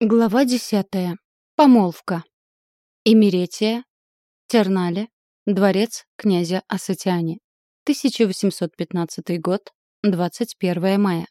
Глава десятая. Помолвка. Имеретия. Тернале. Дворец князя Асатиани. 1815 год. 21 мая.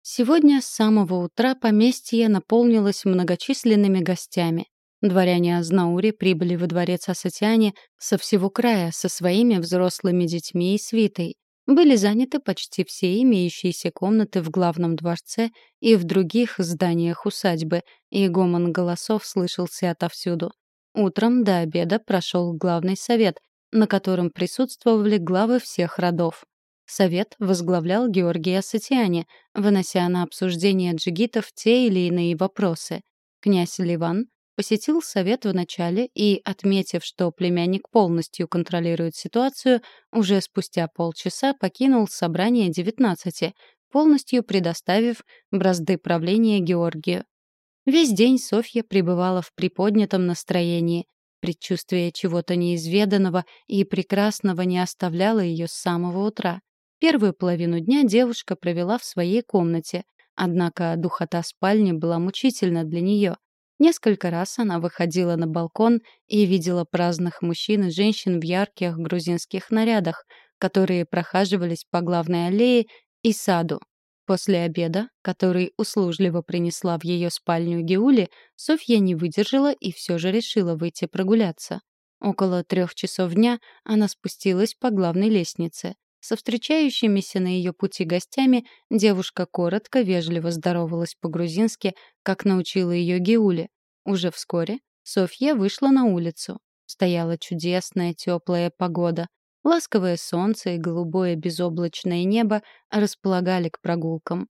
Сегодня с самого утра поместье наполнилось многочисленными гостями. Дворяне Азнаури прибыли во дворец Асатиани со всего края со своими взрослыми детьми и свитой были заняты почти все имеющиеся комнаты в главном дворце и в других зданиях усадьбы, и гомон голосов слышался отовсюду. Утром до обеда прошел главный совет, на котором присутствовали главы всех родов. Совет возглавлял Георгий Асатиани, вынося на обсуждение джигитов те или иные вопросы. Князь Ливан посетил совет в начале и, отметив, что племянник полностью контролирует ситуацию, уже спустя полчаса покинул собрание 19, полностью предоставив бразды правления Георгию. Весь день Софья пребывала в приподнятом настроении. Предчувствие чего-то неизведанного и прекрасного не оставляло ее с самого утра. Первую половину дня девушка провела в своей комнате, однако духота спальни была мучительна для нее. Несколько раз она выходила на балкон и видела праздных мужчин и женщин в ярких грузинских нарядах, которые прохаживались по главной аллее и саду. После обеда, который услужливо принесла в ее спальню Геули, Софья не выдержала и все же решила выйти прогуляться. Около трех часов дня она спустилась по главной лестнице. Со встречающимися на ее пути гостями девушка коротко, вежливо здоровалась по-грузински, как научила ее Геули. Уже вскоре Софья вышла на улицу. Стояла чудесная теплая погода. Ласковое солнце и голубое безоблачное небо располагали к прогулкам.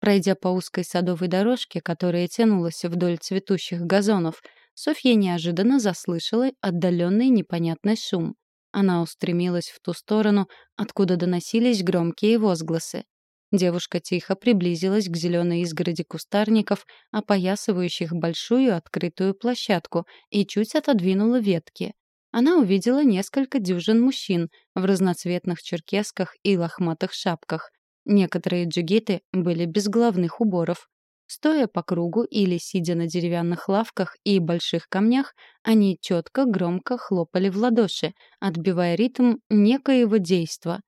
Пройдя по узкой садовой дорожке, которая тянулась вдоль цветущих газонов, Софья неожиданно заслышала отдаленный непонятный шум. Она устремилась в ту сторону, откуда доносились громкие возгласы. Девушка тихо приблизилась к зеленой изгороди кустарников, опоясывающих большую открытую площадку, и чуть отодвинула ветки. Она увидела несколько дюжин мужчин в разноцветных черкесках и лохматых шапках. Некоторые джигиты были без головных уборов. Стоя по кругу или сидя на деревянных лавках и больших камнях, они четко, громко хлопали в ладоши, отбивая ритм некоего действа.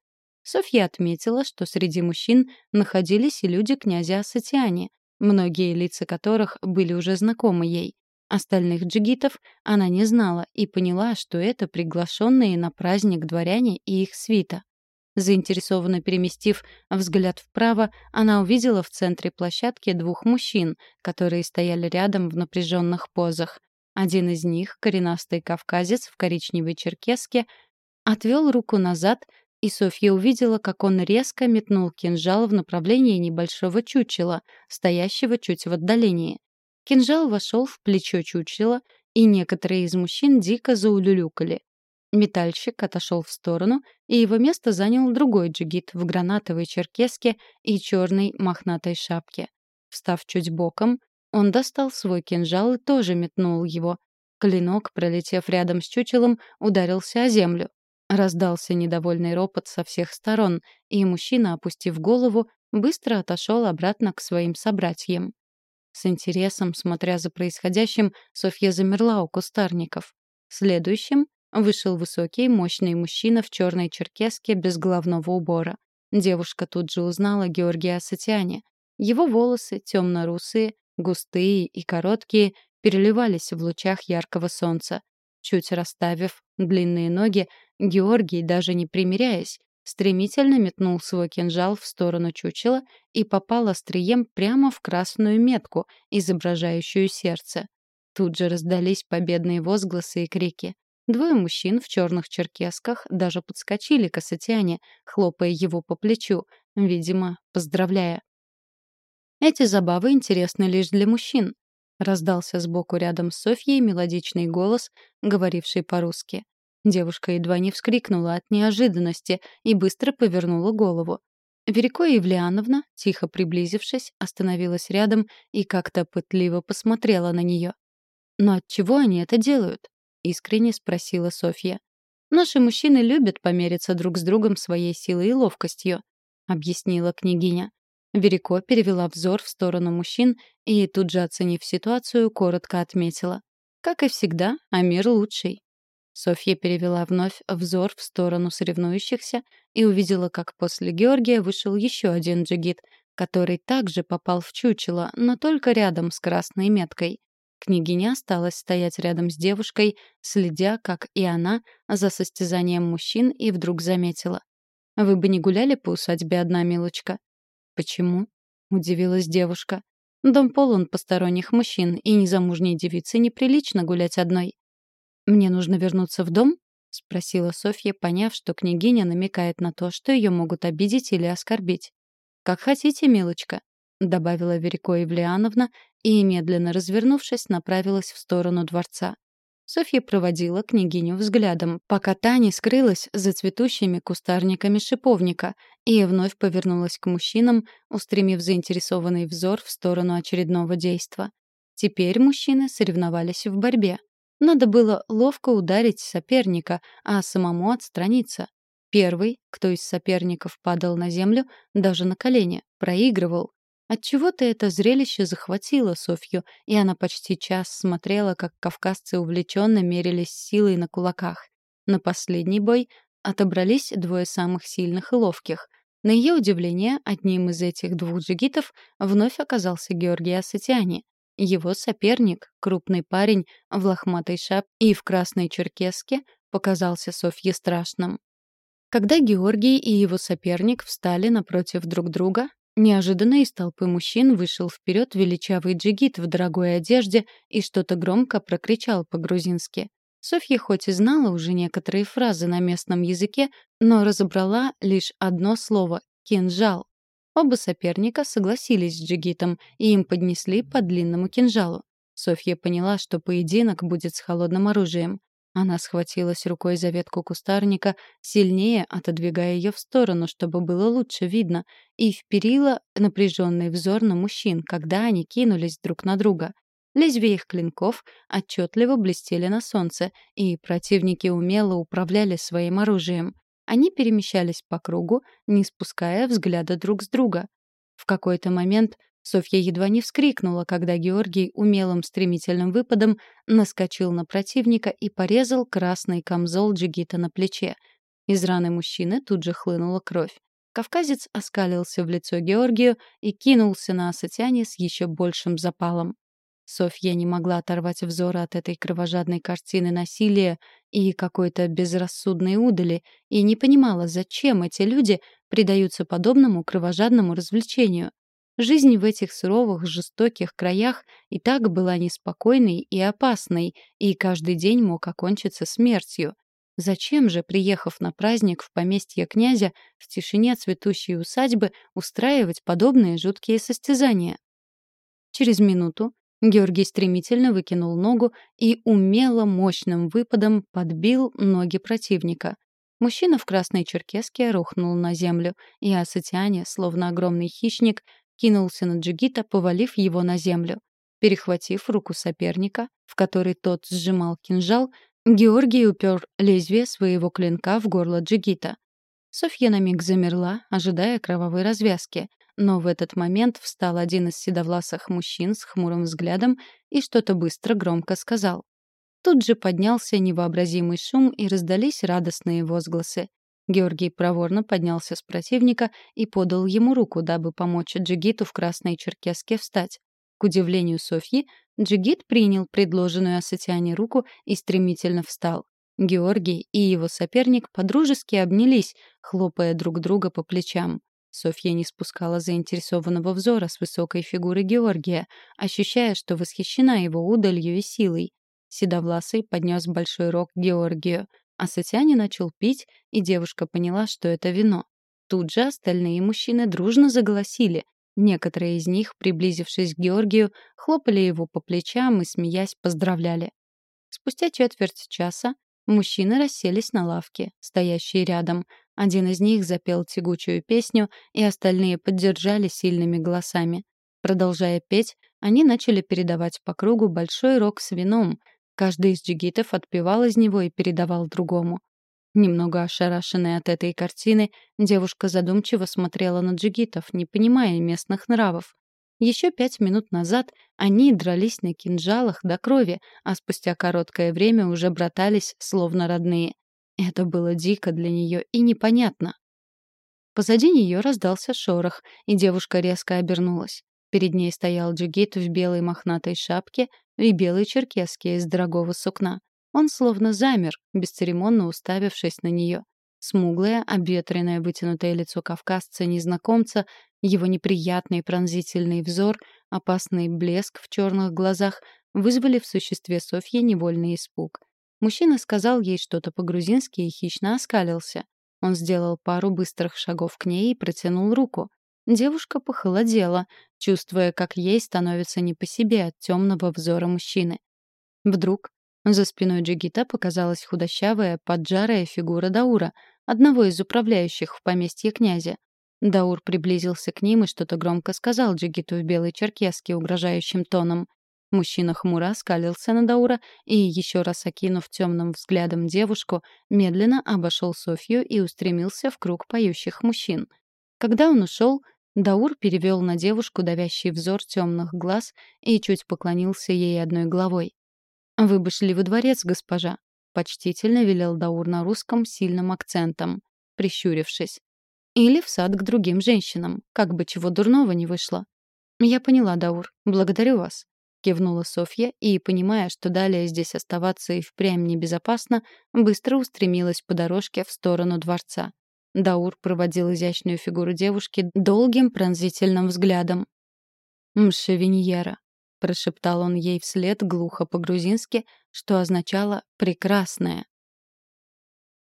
Софья отметила, что среди мужчин находились и люди князя Асатиани, многие лица которых были уже знакомы ей. Остальных джигитов она не знала и поняла, что это приглашенные на праздник дворяне и их свита. Заинтересованно переместив взгляд вправо, она увидела в центре площадки двух мужчин, которые стояли рядом в напряженных позах. Один из них, коренастый кавказец в коричневой черкеске, отвел руку назад, и Софья увидела, как он резко метнул кинжал в направлении небольшого чучела, стоящего чуть в отдалении. Кинжал вошел в плечо чучела, и некоторые из мужчин дико заулюлюкали. Метальщик отошел в сторону, и его место занял другой джигит в гранатовой черкеске и черной мохнатой шапке. Встав чуть боком, он достал свой кинжал и тоже метнул его. Клинок, пролетев рядом с чучелом, ударился о землю. Раздался недовольный ропот со всех сторон, и мужчина, опустив голову, быстро отошел обратно к своим собратьям. С интересом, смотря за происходящим, Софья замерла у кустарников. Следующим Вышел высокий, мощный мужчина в черной черкеске без головного убора. Девушка тут же узнала Георгия Сатиани. Его волосы, темно-русые, густые и короткие, переливались в лучах яркого солнца. Чуть расставив длинные ноги, Георгий, даже не примиряясь, стремительно метнул свой кинжал в сторону чучела и попал острием прямо в красную метку, изображающую сердце. Тут же раздались победные возгласы и крики. Двое мужчин в черных черкесках даже подскочили к Асатиане, хлопая его по плечу, видимо, поздравляя. «Эти забавы интересны лишь для мужчин», — раздался сбоку рядом с Софьей мелодичный голос, говоривший по-русски. Девушка едва не вскрикнула от неожиданности и быстро повернула голову. Верико Евлеановна, тихо приблизившись, остановилась рядом и как-то пытливо посмотрела на нее. «Но отчего они это делают?» — искренне спросила Софья. «Наши мужчины любят помериться друг с другом своей силой и ловкостью», — объяснила княгиня. Верико перевела взор в сторону мужчин и, тут же оценив ситуацию, коротко отметила. Как и всегда, Амир лучший. Софья перевела вновь взор в сторону соревнующихся и увидела, как после Георгия вышел еще один джигит, который также попал в чучело, но только рядом с красной меткой. Княгиня осталась стоять рядом с девушкой, следя, как и она, за состязанием мужчин, и вдруг заметила. «Вы бы не гуляли по усадьбе одна, милочка?» «Почему?» — удивилась девушка. «Дом полон посторонних мужчин, и незамужней девице неприлично гулять одной». «Мне нужно вернуться в дом?» — спросила Софья, поняв, что княгиня намекает на то, что ее могут обидеть или оскорбить. «Как хотите, милочка», — добавила Верико Евлеановна и, медленно развернувшись, направилась в сторону дворца. Софья проводила княгиню взглядом, пока та не скрылась за цветущими кустарниками шиповника и вновь повернулась к мужчинам, устремив заинтересованный взор в сторону очередного действа. Теперь мужчины соревновались в борьбе. Надо было ловко ударить соперника, а самому отстраниться. Первый, кто из соперников падал на землю, даже на колени, проигрывал. Отчего-то это зрелище захватило Софью, и она почти час смотрела, как кавказцы увлеченно мерились силой на кулаках. На последний бой отобрались двое самых сильных и ловких. На ее удивление, одним из этих двух джигитов вновь оказался Георгий Асатиани. Его соперник, крупный парень в лохматой шапке и в красной черкеске, показался Софье страшным. Когда Георгий и его соперник встали напротив друг друга, неожиданно из толпы мужчин вышел вперед величавый джигит в дорогой одежде и что-то громко прокричал по-грузински. Софья хоть и знала уже некоторые фразы на местном языке, но разобрала лишь одно слово — «кинжал». Оба соперника согласились с джигитом, и им поднесли по длинному кинжалу. Софья поняла, что поединок будет с холодным оружием. Она схватилась рукой за ветку кустарника, сильнее отодвигая ее в сторону, чтобы было лучше видно, и вперила напряженный взор на мужчин, когда они кинулись друг на друга. Лезвия их клинков отчетливо блестели на солнце, и противники умело управляли своим оружием. Они перемещались по кругу, не спуская взгляда друг с друга. В какой-то момент Софья едва не вскрикнула, когда Георгий умелым стремительным выпадом наскочил на противника и порезал красный камзол джигита на плече. Из раны мужчины тут же хлынула кровь. Кавказец оскалился в лицо Георгию и кинулся на Асатяне с еще большим запалом. Софья не могла оторвать взора от этой кровожадной картины насилия и какой-то безрассудной удали, и не понимала, зачем эти люди предаются подобному кровожадному развлечению. Жизнь в этих суровых, жестоких краях и так была неспокойной и опасной, и каждый день мог окончиться смертью. Зачем же, приехав на праздник в поместье князя, в тишине цветущей усадьбы устраивать подобные жуткие состязания? Через минуту Георгий стремительно выкинул ногу и умело мощным выпадом подбил ноги противника. Мужчина в красной черкеске рухнул на землю, и Асатиане, словно огромный хищник, кинулся на Джигита, повалив его на землю. Перехватив руку соперника, в которой тот сжимал кинжал, Георгий упер лезвие своего клинка в горло Джигита. Софья на миг замерла, ожидая кровавой развязки, но в этот момент встал один из седовласых мужчин с хмурым взглядом и что-то быстро громко сказал. Тут же поднялся невообразимый шум и раздались радостные возгласы. Георгий проворно поднялся с противника и подал ему руку, дабы помочь Джигиту в красной черкеске встать. К удивлению Софьи, Джигит принял предложенную Асатиане руку и стремительно встал. Георгий и его соперник подружески обнялись, хлопая друг друга по плечам. Софья не спускала заинтересованного взора с высокой фигуры Георгия, ощущая, что восхищена его удалью и силой. Седовласый поднес большой рог Георгию, а Сатяне начал пить, и девушка поняла, что это вино. Тут же остальные мужчины дружно заголосили. Некоторые из них, приблизившись к Георгию, хлопали его по плечам и, смеясь, поздравляли. Спустя четверть часа мужчины расселись на лавке, стоящие рядом, один из них запел тягучую песню, и остальные поддержали сильными голосами. Продолжая петь, они начали передавать по кругу большой рог с вином. Каждый из джигитов отпивал из него и передавал другому. Немного ошарашенная от этой картины, девушка задумчиво смотрела на джигитов, не понимая местных нравов. Еще пять минут назад они дрались на кинжалах до крови, а спустя короткое время уже братались, словно родные. Это было дико для нее и непонятно. Позади нее раздался шорох, и девушка резко обернулась. Перед ней стоял джигит в белой мохнатой шапке и белой черкеске из дорогого сукна. Он словно замер, бесцеремонно уставившись на нее. Смуглое, обветренное вытянутое лицо кавказца-незнакомца, его неприятный пронзительный взор, опасный блеск в черных глазах вызвали в существе Софьи невольный испуг. Мужчина сказал ей что-то по-грузински и хищно оскалился. Он сделал пару быстрых шагов к ней и протянул руку. Девушка похолодела, чувствуя, как ей становится не по себе от темного взора мужчины. Вдруг за спиной Джигита показалась худощавая, поджарая фигура Даура, одного из управляющих в поместье князя. Даур приблизился к ним и что-то громко сказал Джигиту в белой черкеске угрожающим тоном. Мужчина хмуро скалился на Даура и, еще раз окинув темным взглядом девушку, медленно обошел Софью и устремился в круг поющих мужчин. Когда он ушел, Даур перевел на девушку давящий взор темных глаз и чуть поклонился ей одной головой. «Вы бы шли во дворец, госпожа», — почтительно велел Даур на русском сильным акцентом, прищурившись. «Или в сад к другим женщинам, как бы чего дурного не вышло». «Я поняла, Даур. Благодарю вас», — кивнула Софья и, понимая, что далее здесь оставаться и впрямь небезопасно, быстро устремилась по дорожке в сторону дворца. Даур проводил изящную фигуру девушки долгим пронзительным взглядом. «Мшевиньера», — прошептал он ей вслед глухо по-грузински, что означало «прекрасная».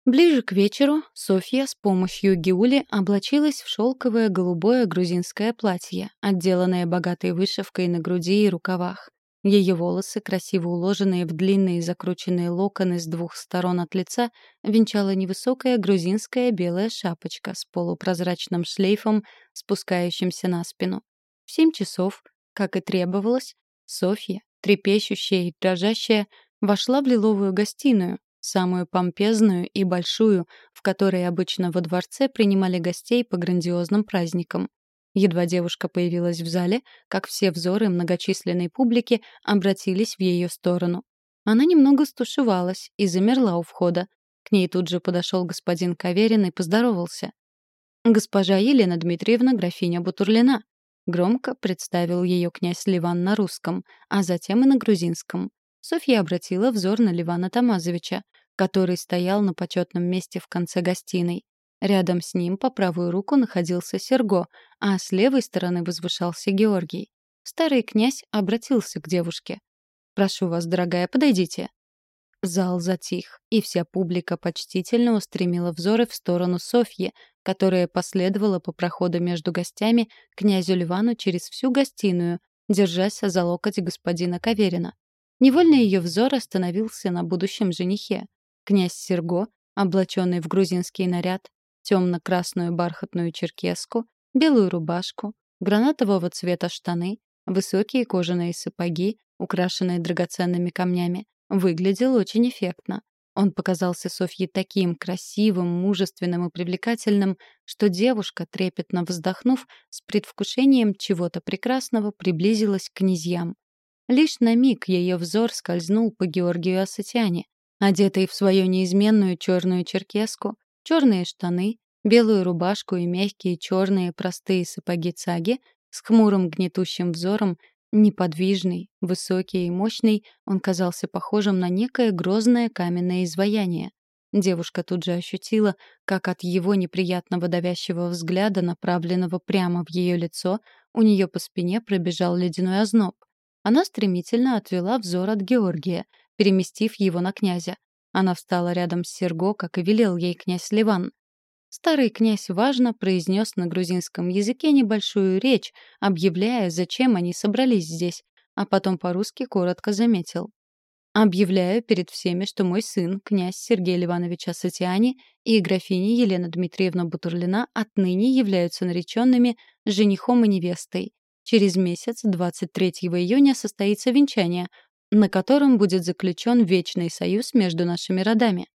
Ближе к вечеру Софья с помощью Гиули облачилась в шелковое голубое грузинское платье, отделанное богатой вышивкой на груди и рукавах. Ее волосы, красиво уложенные в длинные закрученные локоны с двух сторон от лица, венчала невысокая грузинская белая шапочка с полупрозрачным шлейфом, спускающимся на спину. В семь часов как и требовалось, Софья, трепещущая и дрожащая, вошла в лиловую гостиную, самую помпезную и большую, в которой обычно во дворце принимали гостей по грандиозным праздникам. Едва девушка появилась в зале, как все взоры многочисленной публики обратились в ее сторону. Она немного стушевалась и замерла у входа. К ней тут же подошел господин Каверин и поздоровался. «Госпожа Елена Дмитриевна, графиня Бутурлина», Громко представил ее князь Ливан на русском, а затем и на грузинском. Софья обратила взор на Ливана Тамазовича, который стоял на почетном месте в конце гостиной. Рядом с ним по правую руку находился Серго, а с левой стороны возвышался Георгий. Старый князь обратился к девушке. «Прошу вас, дорогая, подойдите». Зал затих, и вся публика почтительно устремила взоры в сторону Софьи, которая последовала по проходу между гостями князю Ливану через всю гостиную, держась за локоть господина Каверина. Невольно ее взор остановился на будущем женихе. Князь Серго, облаченный в грузинский наряд, темно-красную бархатную черкеску, белую рубашку, гранатового цвета штаны, высокие кожаные сапоги, украшенные драгоценными камнями, Выглядел очень эффектно. Он показался Софье таким красивым, мужественным и привлекательным, что девушка, трепетно вздохнув, с предвкушением чего-то прекрасного приблизилась к князьям. Лишь на миг ее взор скользнул по Георгию Асатиане, одетый в свою неизменную черную черкеску, черные штаны, белую рубашку и мягкие черные простые сапоги цаги, с хмурым гнетущим взором Неподвижный, высокий и мощный, он казался похожим на некое грозное каменное изваяние. Девушка тут же ощутила, как от его неприятного давящего взгляда, направленного прямо в ее лицо, у нее по спине пробежал ледяной озноб. Она стремительно отвела взор от Георгия, переместив его на князя. Она встала рядом с Серго, как и велел ей князь Ливан. Старый князь важно произнес на грузинском языке небольшую речь, объявляя, зачем они собрались здесь, а потом по-русски коротко заметил. «Объявляю перед всеми, что мой сын, князь Сергей Ливанович Асатиани и графиня Елена Дмитриевна Бутурлина отныне являются нареченными женихом и невестой. Через месяц, 23 июня, состоится венчание, на котором будет заключен вечный союз между нашими родами.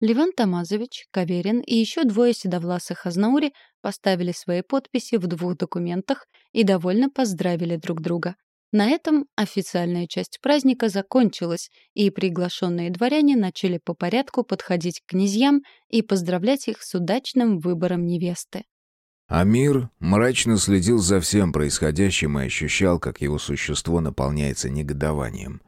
Леван Тамазович, Каверин и еще двое седовласых Азнаури поставили свои подписи в двух документах и довольно поздравили друг друга. На этом официальная часть праздника закончилась, и приглашенные дворяне начали по порядку подходить к князьям и поздравлять их с удачным выбором невесты. Амир мрачно следил за всем происходящим и ощущал, как его существо наполняется негодованием.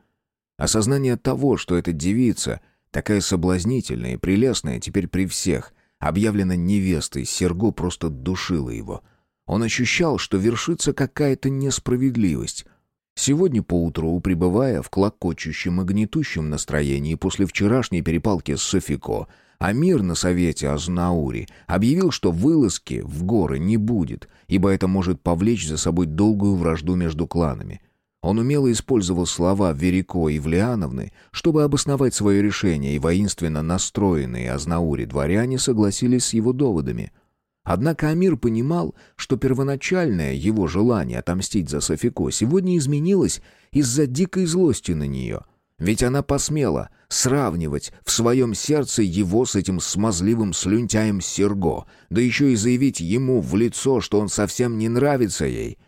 Осознание того, что эта девица, такая соблазнительная и прелестная теперь при всех, объявлена невестой, Серго просто душило его. Он ощущал, что вершится какая-то несправедливость. Сегодня поутру, пребывая в клокочущем и гнетущем настроении после вчерашней перепалки с Софико, Амир на совете Азнаури объявил, что вылазки в горы не будет, ибо это может повлечь за собой долгую вражду между кланами. Он умело использовал слова Верико и Влиановны, чтобы обосновать свое решение, и воинственно настроенные Азнаури дворяне согласились с его доводами – Однако Амир понимал, что первоначальное его желание отомстить за Софико сегодня изменилось из-за дикой злости на нее. Ведь она посмела сравнивать в своем сердце его с этим смазливым слюнтяем Серго, да еще и заявить ему в лицо, что он совсем не нравится ей.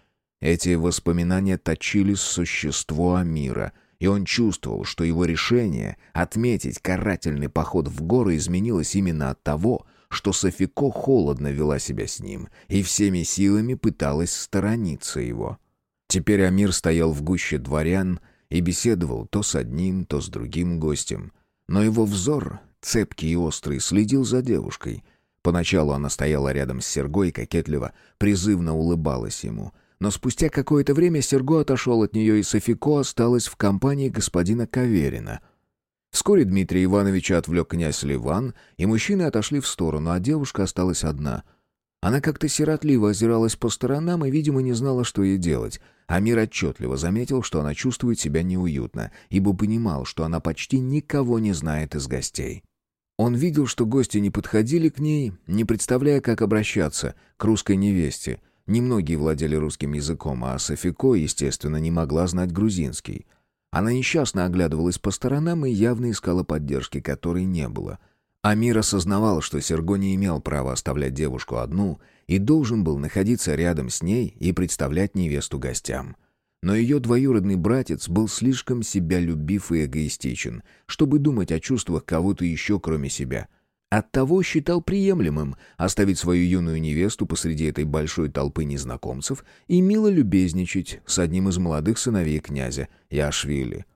Эти воспоминания точили существо Амира, и он чувствовал, что его решение отметить карательный поход в горы изменилось именно от того, что Софико холодно вела себя с ним и всеми силами пыталась сторониться его. Теперь Амир стоял в гуще дворян и беседовал то с одним, то с другим гостем. Но его взор, цепкий и острый, следил за девушкой. Поначалу она стояла рядом с Серго и кокетливо, призывно улыбалась ему. Но спустя какое-то время Серго отошел от нее, и Софико осталась в компании господина Каверина — Вскоре Дмитрия Ивановича отвлек князь Ливан, и мужчины отошли в сторону, а девушка осталась одна. Она как-то сиротливо озиралась по сторонам и, видимо, не знала, что ей делать. Амир отчетливо заметил, что она чувствует себя неуютно, ибо понимал, что она почти никого не знает из гостей. Он видел, что гости не подходили к ней, не представляя, как обращаться к русской невесте. Немногие владели русским языком, а Софико, естественно, не могла знать грузинский — она несчастно оглядывалась по сторонам и явно искала поддержки, которой не было. Амир осознавал, что Серго не имел права оставлять девушку одну и должен был находиться рядом с ней и представлять невесту гостям. Но ее двоюродный братец был слишком себя любив и эгоистичен, чтобы думать о чувствах кого-то еще, кроме себя — Оттого считал приемлемым оставить свою юную невесту посреди этой большой толпы незнакомцев и мило любезничать с одним из молодых сыновей князя, Яшвили.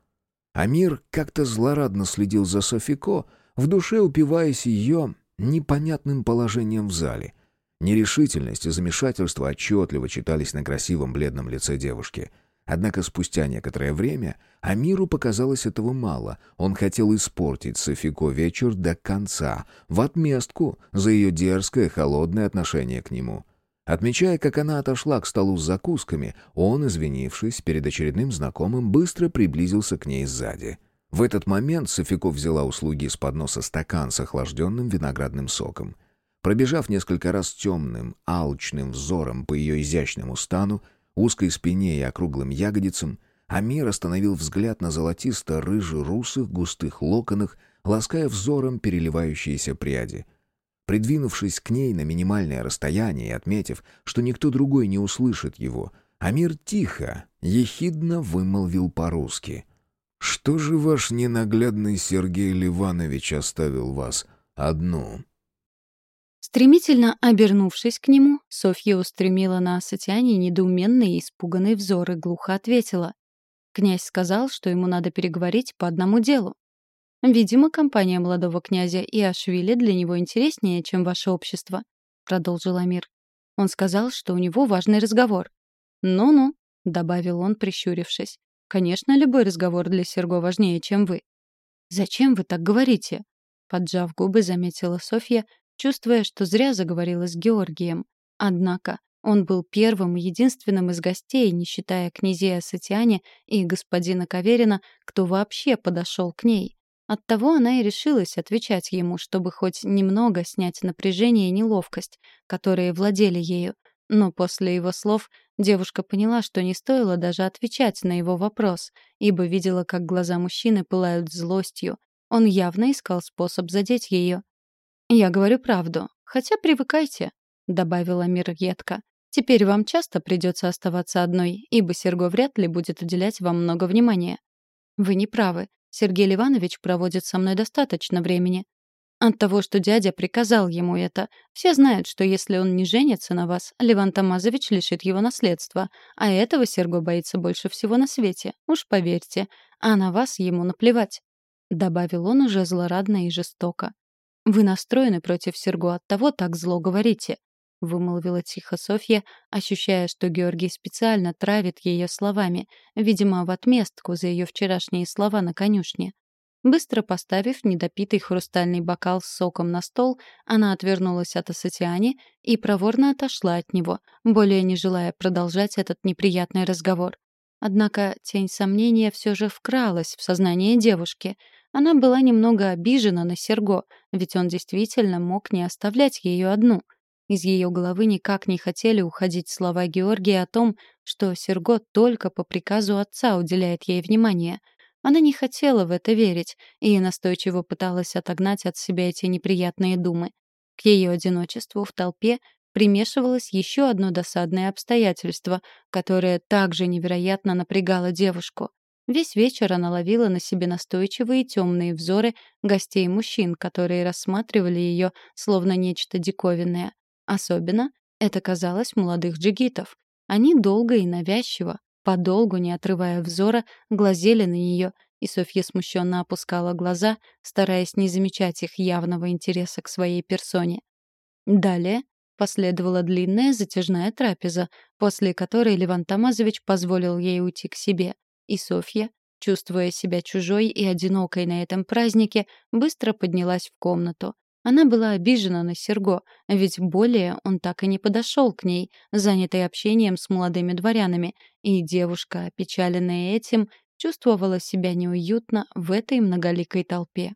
Амир как-то злорадно следил за Софико, в душе упиваясь ее непонятным положением в зале. Нерешительность и замешательство отчетливо читались на красивом бледном лице девушки — Однако спустя некоторое время Амиру показалось этого мало. Он хотел испортить Софико вечер до конца, в отместку за ее дерзкое, холодное отношение к нему. Отмечая, как она отошла к столу с закусками, он, извинившись перед очередным знакомым, быстро приблизился к ней сзади. В этот момент Софико взяла услуги из подноса стакан с охлажденным виноградным соком. Пробежав несколько раз темным, алчным взором по ее изящному стану, узкой спине и округлым ягодицам, Амир остановил взгляд на золотисто-рыже-русых густых локонах, лаская взором переливающиеся пряди. Придвинувшись к ней на минимальное расстояние и отметив, что никто другой не услышит его, Амир тихо, ехидно вымолвил по-русски. «Что же ваш ненаглядный Сергей Ливанович оставил вас одну?» Стремительно обернувшись к нему, Софья устремила на Асатиане недоуменный и испуганный взор и глухо ответила. Князь сказал, что ему надо переговорить по одному делу. «Видимо, компания молодого князя и Ашвили для него интереснее, чем ваше общество», — продолжил Амир. Он сказал, что у него важный разговор. «Ну-ну», — добавил он, прищурившись. «Конечно, любой разговор для Серго важнее, чем вы». «Зачем вы так говорите?» Поджав губы, заметила Софья, чувствуя, что зря заговорила с Георгием. Однако он был первым и единственным из гостей, не считая князей Асатиане и господина Каверина, кто вообще подошел к ней. Оттого она и решилась отвечать ему, чтобы хоть немного снять напряжение и неловкость, которые владели ею. Но после его слов девушка поняла, что не стоило даже отвечать на его вопрос, ибо видела, как глаза мужчины пылают злостью, Он явно искал способ задеть ее. «Я говорю правду. Хотя привыкайте», — добавила Мир едко. «Теперь вам часто придется оставаться одной, ибо Серго вряд ли будет уделять вам много внимания». «Вы не правы. Сергей Ливанович проводит со мной достаточно времени. От того, что дядя приказал ему это. Все знают, что если он не женится на вас, Леван Тамазович лишит его наследства. А этого Серго боится больше всего на свете. Уж поверьте. А на вас ему наплевать. Добавил он уже злорадно и жестоко. «Вы настроены против Серго, оттого так зло говорите», — вымолвила тихо Софья, ощущая, что Георгий специально травит ее словами, видимо, в отместку за ее вчерашние слова на конюшне. Быстро поставив недопитый хрустальный бокал с соком на стол, она отвернулась от Асатиани и проворно отошла от него, более не желая продолжать этот неприятный разговор. Однако тень сомнения все же вкралась в сознание девушки. Она была немного обижена на Серго, ведь он действительно мог не оставлять ее одну. Из ее головы никак не хотели уходить слова Георгия о том, что Серго только по приказу отца уделяет ей внимание — она не хотела в это верить и настойчиво пыталась отогнать от себя эти неприятные думы. К ее одиночеству в толпе примешивалось еще одно досадное обстоятельство, которое также невероятно напрягало девушку. Весь вечер она ловила на себе настойчивые темные взоры гостей мужчин, которые рассматривали ее словно нечто диковинное. Особенно это казалось молодых джигитов. Они долго и навязчиво, подолгу, не отрывая взора, глазели на нее, и Софья смущенно опускала глаза, стараясь не замечать их явного интереса к своей персоне. Далее последовала длинная затяжная трапеза, после которой Леван Тамазович позволил ей уйти к себе, и Софья, чувствуя себя чужой и одинокой на этом празднике, быстро поднялась в комнату. Она была обижена на Серго, ведь более он так и не подошел к ней, занятый общением с молодыми дворянами, и девушка, опечаленная этим, чувствовала себя неуютно в этой многоликой толпе.